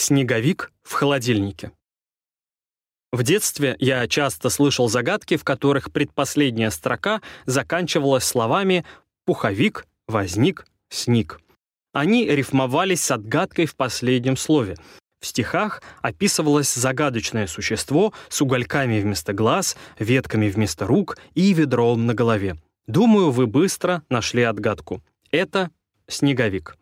Снеговик в холодильнике. В детстве я часто слышал загадки, в которых предпоследняя строка заканчивалась словами «пуховик», «возник», «сник». Они рифмовались с отгадкой в последнем слове. В стихах описывалось загадочное существо с угольками вместо глаз, ветками вместо рук и ведром на голове. Думаю, вы быстро нашли отгадку. Это снеговик.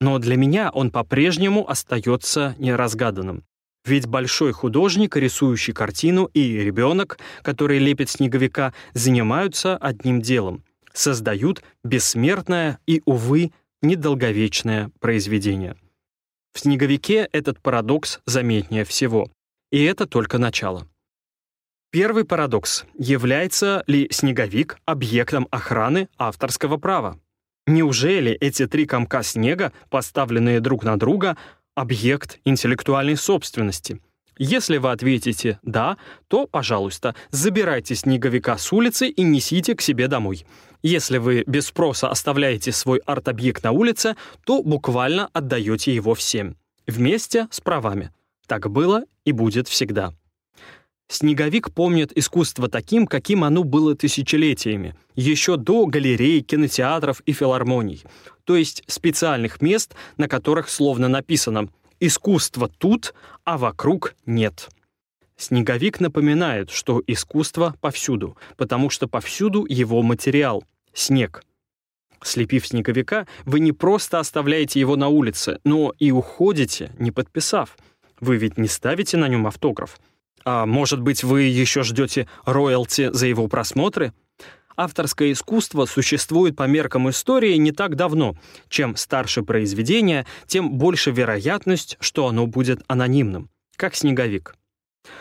Но для меня он по-прежнему остается неразгаданным. Ведь большой художник, рисующий картину, и ребенок, который лепит снеговика, занимаются одним делом — создают бессмертное и, увы, недолговечное произведение. В «Снеговике» этот парадокс заметнее всего. И это только начало. Первый парадокс. Является ли снеговик объектом охраны авторского права? Неужели эти три комка снега, поставленные друг на друга, объект интеллектуальной собственности? Если вы ответите «да», то, пожалуйста, забирайте снеговика с улицы и несите к себе домой. Если вы без спроса оставляете свой арт-объект на улице, то буквально отдаете его всем. Вместе с правами. Так было и будет всегда. Снеговик помнит искусство таким, каким оно было тысячелетиями, еще до галерей, кинотеатров и филармоний, то есть специальных мест, на которых словно написано «искусство тут, а вокруг нет». Снеговик напоминает, что искусство повсюду, потому что повсюду его материал — снег. Слепив снеговика, вы не просто оставляете его на улице, но и уходите, не подписав. Вы ведь не ставите на нем автограф — а может быть, вы еще ждете роялти за его просмотры? Авторское искусство существует по меркам истории не так давно. Чем старше произведение, тем больше вероятность, что оно будет анонимным, как «Снеговик».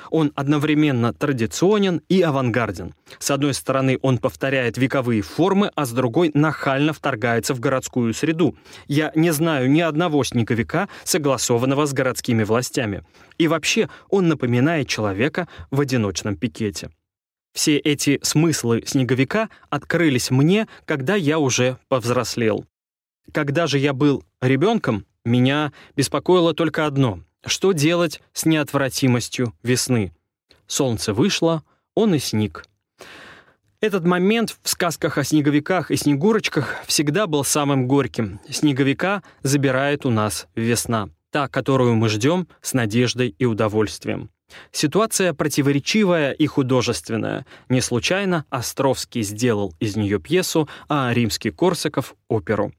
Он одновременно традиционен и авангарден. С одной стороны, он повторяет вековые формы, а с другой нахально вторгается в городскую среду. Я не знаю ни одного снеговика, согласованного с городскими властями. И вообще, он напоминает человека в одиночном пикете. Все эти смыслы снеговика открылись мне, когда я уже повзрослел. Когда же я был ребенком, меня беспокоило только одно — что делать с неотвратимостью весны? Солнце вышло, он и сник. Этот момент в сказках о снеговиках и снегурочках всегда был самым горьким. Снеговика забирает у нас весна, та, которую мы ждем с надеждой и удовольствием. Ситуация противоречивая и художественная. Не случайно Островский сделал из нее пьесу, а римский Корсаков — оперу.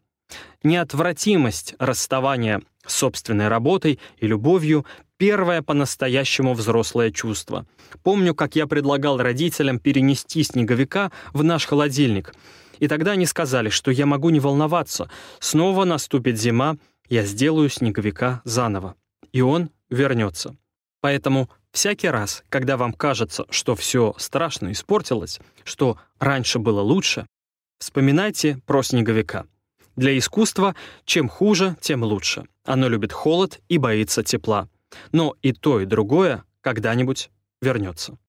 Неотвратимость расставания собственной работой и любовью первое по-настоящему взрослое чувство. Помню, как я предлагал родителям перенести снеговика в наш холодильник. И тогда они сказали, что я могу не волноваться. Снова наступит зима, я сделаю снеговика заново. И он вернется. Поэтому всякий раз, когда вам кажется, что все страшно испортилось, что раньше было лучше, вспоминайте про снеговика. Для искусства чем хуже, тем лучше. Оно любит холод и боится тепла. Но и то, и другое когда-нибудь вернется.